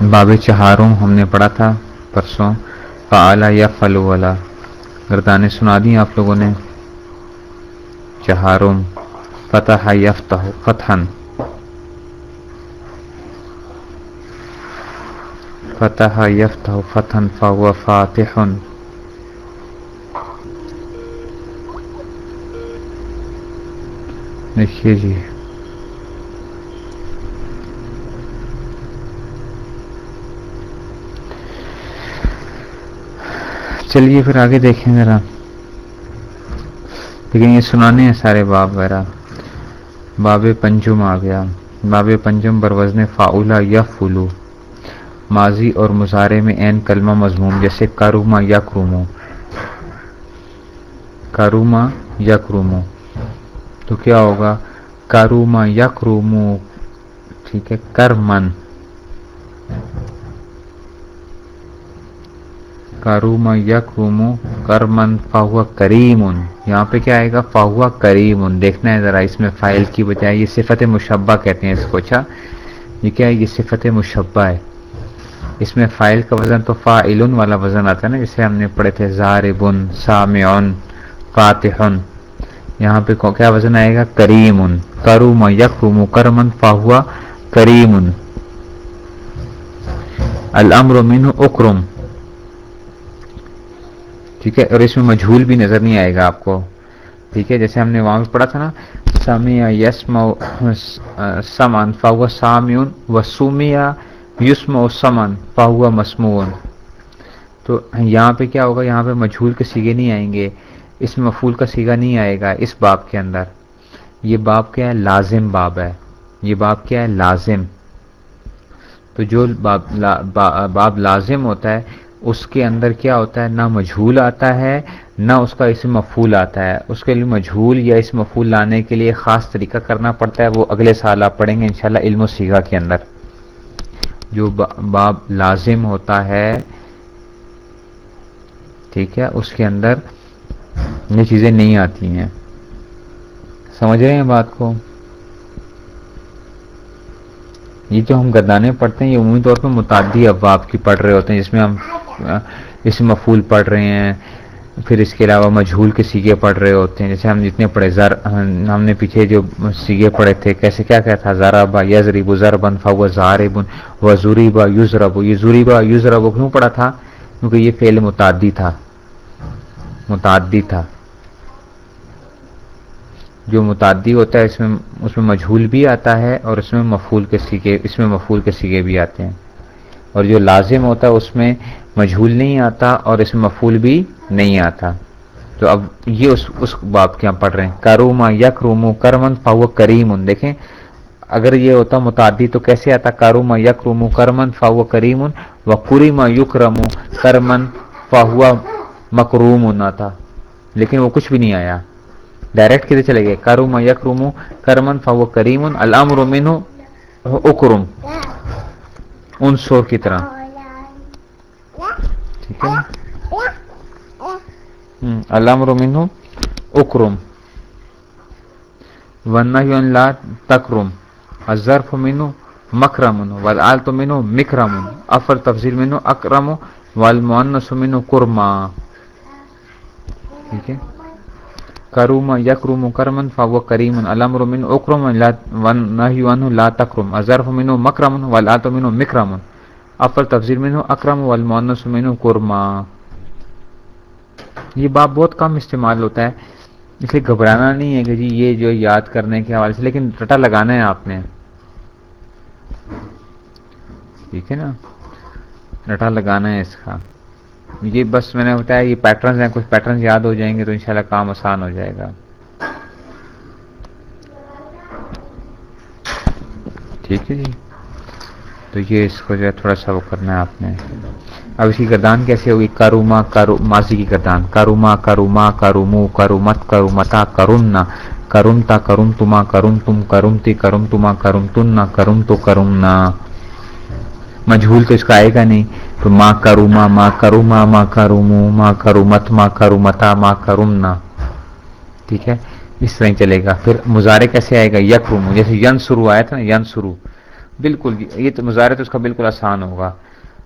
باب چہاروں ہم نے پڑھا تھا پرسوں۔ فعلا یا فلو والا گردانے سنا دی آپ لوگوں نے۔ چہاروں۔ فتح یفتح فتحن فتح یفتح فتحن فهو فاتح۔ دیکھیے جی۔ چلیے پھر آگے دیکھیں ذرا۔ لیکن یہ سنانے ہیں سارے باب وغیرہ۔ باب پنجم آ گیا۔ باب پنجم بر وزن فاؤلا یا فلو ماضی اور مظاہرے میں این کلمہ مضموم، جیسے کاروما یا کرومو کاروما یا کرومو تو کیا ہوگا؟ کاروما یا کرومو ٹھیک ہے کر کاروما یکرومو کرمن فاہوا کریم یہاں پہ کیا آئے گا فاہوا کریم دیکھنا ہے ذرا اس میں فائل کی بجائے یہ صفت مشبہ کہتے ہیں اس کو اچھا یہ کیا ہے یہ صفت مشبہ ہے اس میں فائل کا وزن تو فائل والا وزن آتا ہے نا جسے ہم نے پڑھے تھے زاربن سامعن فاتحن یہاں پہ کیا وزن آئے گا کریم کروم یکروم کرمن فاہوا کریم الامر من اکرم ٹھیک ہے اور اس میں مجھول بھی نظر نہیں آئے گا آپ کو۔ ٹھیک ہے جیسے ہم نے وہاں پڑھا تھا نا سامیا یسم سمن فاوا سامعن و سومیا یسم و سمن فاوا مسمون تو یہاں پہ کیا ہوگا؟ یہاں پہ مجھول کے سیگے نہیں آئیں گے۔ اس میں مفول کا سیگا نہیں آئے گا اس باب کے اندر۔ یہ باب کیا ہے؟ لازم باب ہے۔ یہ باب کیا ہے؟ لازم۔ تو جو باب, باب لازم ہوتا ہے اس کے اندر کیا ہوتا ہے؟ نہ مجھول آتا ہے، نہ اس کا اسم مفول آتا ہے۔ اس کے لیے مجھول یا اس مفول لانے کے لیے خاص طریقہ کرنا پڑتا ہے۔ وہ اگلے سال آپ پڑھیں گے انشاءاللہ علم و سیگا کے اندر۔ جو باب لازم ہوتا ہے، ٹھیک ہے، اس کے اندر یہ چیزیں نہیں آتی ہیں۔ سمجھ رہے ہیں بات کو؟ یہ جو ہم گردانے پڑھتے ہیں، یہ عمومی طور پہ متعدی ابواب کی پڑھ رہے ہوتے ہیں، جس میں ہم ہاں، اس مفول پڑھ رہے ہیں، پھر اس کے علاوہ مجھول کے سیگے پڑھ رہے ہوتے ہیں، جیسے ہم جتنے پڑھے زر، ہم نے پیچھے جو سیگے پڑھے تھے، کیسے کیا کیا تھا؟ زارا با یزری بو فا زار بن و زوری با یہ زوری با کیوں پڑھا تھا؟ کیونکہ یہ فعل متعدی تھا متعدی تھا۔ جو متعدی ہوتا ہے، اس میں اس میں مجھول بھی آتا ہے اور اس میں مفول کے سیگے، اس میں مفول کے سیگے بھی آتے ہیں۔ اور جو لازم ہوتا ہے، اس میں مجھول نہیں آتا اور اس میں مفول بھی نہیں آتا۔ تو اب یہ اس اس باب کے ہم پڑھ رہے ہیں۔ کروما یک رومو کرمن فاو کریم دیکھیں، اگر یہ ہوتا متعدی تو کیسے آتا؟ کاروما یک رومو کرمن فاو کریم و قریما یق رمو کرمن فاہوا مکروم آتا۔ لیکن وہ کچھ بھی نہیں آیا۔ ڈائریکٹ کدھر چلے گئے؟ کاروما یک رومو کرمن فاو کریم الام رومن اکرم۔ ان سور کی طرح۔ ٹھیک ہے علام رومن اکرم ون لا تکرم ظرف مینو مکرمن ول تو مینو مکرمن افر تفضیل مینو اکرم والمؤنث مینو کرما ٹھیک ہے کروم یکروم کرمن فاو کریم الامر من اکرم ونہی عنہ لا تکرم ظرف منو مکرمن ول تو منو مکرمن افر تفضیل منو اکرم والمؤنث منو کرما یہ باب بہت کم استعمال ہوتا ہے، اس لیے گھبرانا نہیں ہے کہ جی یہ جو یاد کرنے کے حوالے سے، لیکن رٹا لگانا ہے آپ نے۔ ٹھیک ہے نا؟ رٹا لگانا ہے اس کا۔ یہ بس میں نے بتایا، یہ پیٹرنز ہیں، کچھ پیٹرنز یاد ہو جائیں گے تو انشاءاللہ کام آسان ہو جائے گا۔ ٹھیک ہے جی۔ تو یہ اس کو جو ہے تھوڑا سا وہ کرنا ہے آپ نے۔ اب اس کی گردان کیسے ہوگی؟ کاروما، کارو، ماضی کی گردان۔ کاروما کاروما، کارومو، کارومت، کارومتا کرومنا کرمتا کرم تما کرم تم کرمتی کرم تما کرم تن کرم تو کرمنا مجھول تو اس کا آئے گا نہیں۔ تو ماں کروما ماں کروما ماں کرومو ماں کرومت ماں کرومتا ماں کرمنا ٹھیک ہے؟ اس طرح چلے گا۔ پھر مظاہرے کیسے آئے گا؟ یکرومو جیسے ین شروع آیا تھا نا ین شروع بالکل یہ تو مظاہرت اس کا بالکل آسان ہوگا۔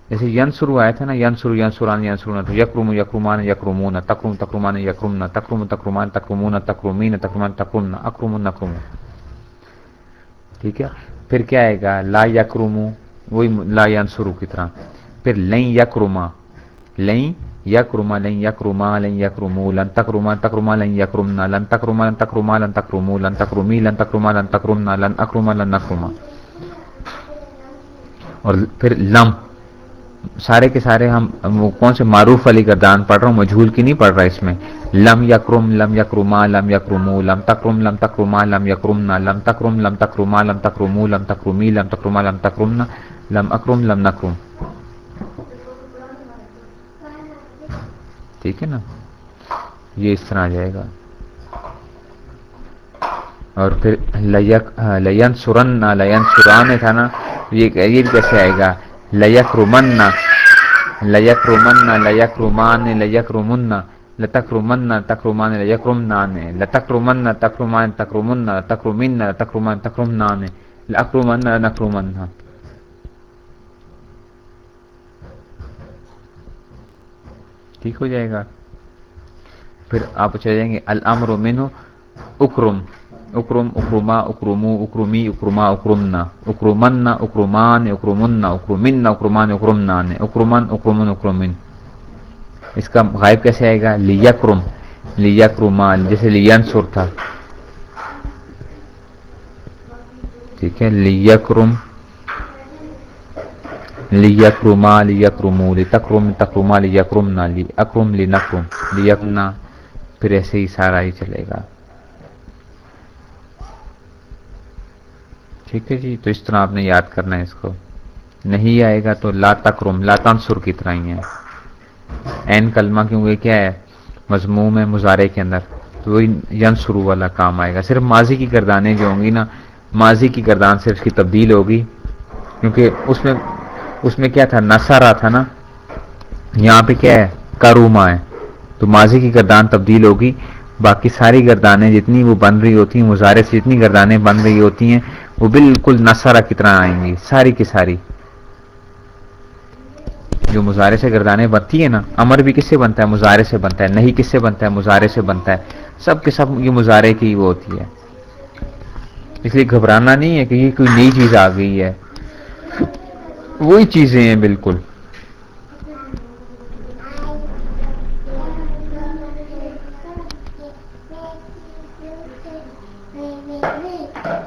جیسے ینسرو آیا تھا نا ینسر ینسران ینسرون تو یکرم یکرمان یکرمون تکرم تکرمان یکرمنا، تکرم، تکرمان تکرمون تکرمین، تکرمان، تکرمنا اکرم نکرم ٹھیک ہے؟ پھر کیا آئے گا؟ لا یکرمو، وہی لا ینسرو کی طرح۔ پھر لین یکرما لین یکرما لین یکرما لین یکرمو، لن تکرما تکرما لین یکرمنا، لن تکرما لن تکرما، لن تکرمو، لن تکرمی، لن تکرما، لن تکرمنا، لن اکرما، لن نکرما۔ اور پھر لم، سارے کے سارے ہم، وہ کون سے معروف علی گردان پڑھ رہا ہوں؟ مجھول کی نہیں پڑھ رہا اس میں۔ لم یکرم، لم یکرما، لم یکرمو، لم تکرم، لم تکرما، لم یکرمنا، لم تکرم، لم تکرما، لم تکرمو، لم تکرمی، لم تکرما، لم تکرمنا، لم اکرم، لم نکرم۔ ٹھیک ہے نا؟ یہ اس طرح آ جائے گا۔ اور پھر لین سرن لین سران تھا نا؟ یہ کیسے آئے گا؟ لیک رومن لیک رومن لیک رومان لیک رومن لتک رومن تک رومان لیک رومنان لتک رومن تک رومان تک رومن تک رومین تک رومان تک رومنان لک رومن نک رومن ٹھیک ہو جائے گا۔ پھر آپ چلے جائیں گے، الامر منو اکرم۔ اکرم اکرما اکرمو اکرمی اکرما اکرمنا اکرمن اکرمان اکرمن اکرمن اکرمان اکرمنان اکرمن اکرمن اکرمن اس کا غائب کیسے آئے گا لیکرم لیکرمان جیسے لینسر تھا ٹھیک ہے لیا کرم لیا لیکرم لیکرما لیکرمو لتکرم تکرما لیا لیکرمنا لی اکرم لنکرم لیکرمنا پھر ایسے ہی سارا ہی چلے گا ٹھیک ہے جی؟ تو اس طرح آپ نے یاد کرنا ہے اس کو۔ نہیں آئے گا تو لا تکرم، لا تنسر کی طرح ہی ہے این کلمہ کیونکہ کیا ہے؟ مضموم ہے مظاہرے کے اندر۔ تو وہی ینسرو والا کام آئے گا۔ صرف ماضی کی گردانیں جو ہوں گی نا، ماضی کی گردان سے اس کی تبدیل ہوگی۔ کیونکہ اس میں اس میں کیا تھا؟ نسارا تھا نا۔ یہاں پہ کیا ہے؟ کروما ہے۔ تو ماضی کی گردان تبدیل ہوگی۔ باقی ساری گردانیں جتنی وہ بن رہی ہوتی ہیں مظاہرے سے جتنی گردانیں بن رہی ہوتی ہیں وہ بالکل نسارا کی طرح آئیں گی ساری کی ساری۔ جو مظاہرے سے گردانے بنتی ہے نا، امر بھی کس سے بنتا ہے؟ مظاہرے سے بنتا ہے، نہیں کس سے بنتا ہے؟ مظاہرے سے بنتا ہے۔ سب کے سب یہ مظاہرے کی وہ ہوتی ہے۔ اس لیے گھبرانا نہیں ہے کہ یہ کوئی نئی چیز آ گئی ہے۔ وہی چیزیں ہیں بالکل۔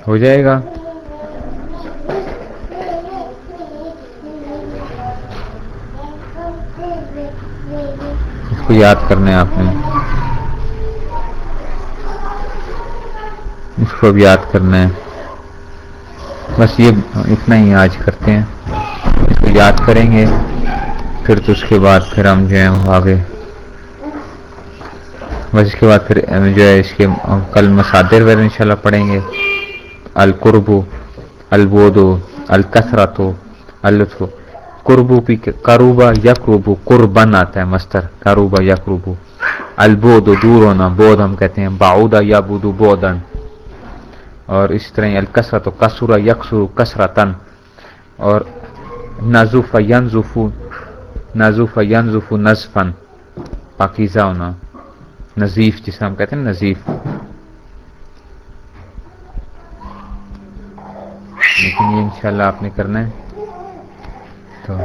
ہو جائے گا۔ کو یاد کرنا ہے آپ نے؟ اس کو بھی یاد کرنا ہے۔ بس یہ اتنا ہی آج کرتے ہیں۔ اس کو یاد کریں گے، پھر تو اس کے بعد پھر ہم جو ہے آگے۔ بس اس کے بعد پھر جو ہے اس کے کل مسادر وغیرہ انشاءاللہ پڑھیں گے۔ القربو البودو الکثرتو الطف قربو پی کروبا یکروبو قربن آتا ہے مستر کروبا یکروبو البودو دور ہونا بود ہم کہتے ہیں باؤدا یا بودو بودن اور اس طرح الکثرت و کسورا یکسر کسرتن اور نظوف ینظفو نظوف ینظفو نظفن پاکیزہ ہونا نظیف جسے ہم کہتے ہیں، نظیف۔ لیکن یہ انشاءاللہ آپ نے کرنا ہے۔ تو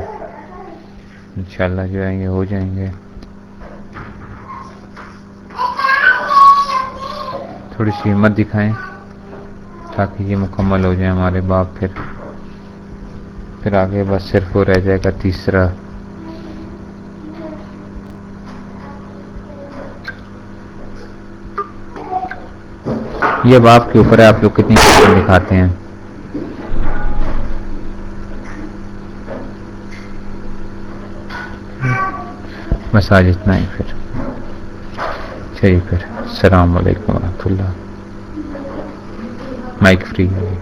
انشاءاللہ جو آئیں گے، ہو جائیں گے۔ تھوڑی سی ہمت دکھائیں تاکہ یہ مکمل ہو جائے ہمارے باپ پھر۔ پھر آگے بس صرف وہ رہ جائے گا تیسرا۔ یہ اب آپ کے اوپر ہے، آپ لوگ کتنی دکھاتے ہیں۔ مسائل اتنا ہی پھر۔ چلیے پھر السلام علیکم ورحمۃ اللہ۔ Mic free. ہے